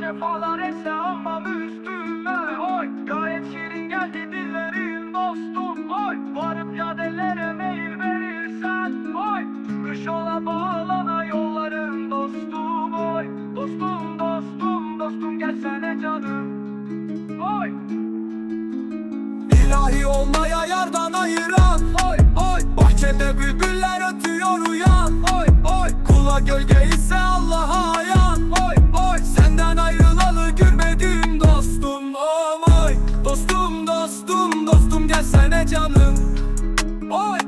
Cefalar etse almam üstüme Oy. Gayet şirin geldi dillerin dostum Oy. Varıp caddelere meyil verirsen Oy. Kış ola bağlana yolların dostum Oy. Dostum dostum dostum gelsene canım Oy. İlahi olmaya yardan ayıran Oy oy. Bahçede bülbüller gelsene canım. Oy.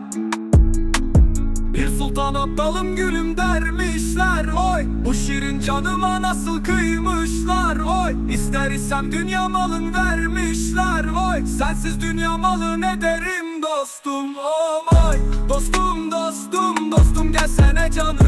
Bir sultan aptalım gülüm dermişler Oy. Bu şirin canıma nasıl kıymışlar Oy. İster isem dünya malın vermişler Oy. Sensiz dünya malı ne derim dostum Oy dostum dostum dostum gelsene canım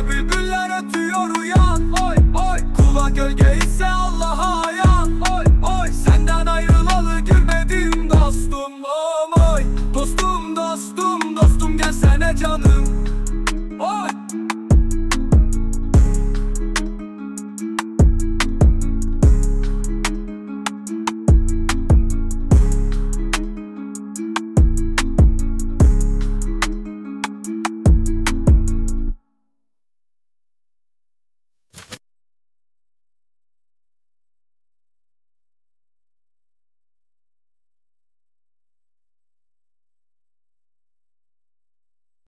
Gökte bülbüller ötüyor uyan. Oy oy. Kula gölge ise Allah'a ayan. Oy oy. Senden ayrılalı gülmedim dostum. Oy.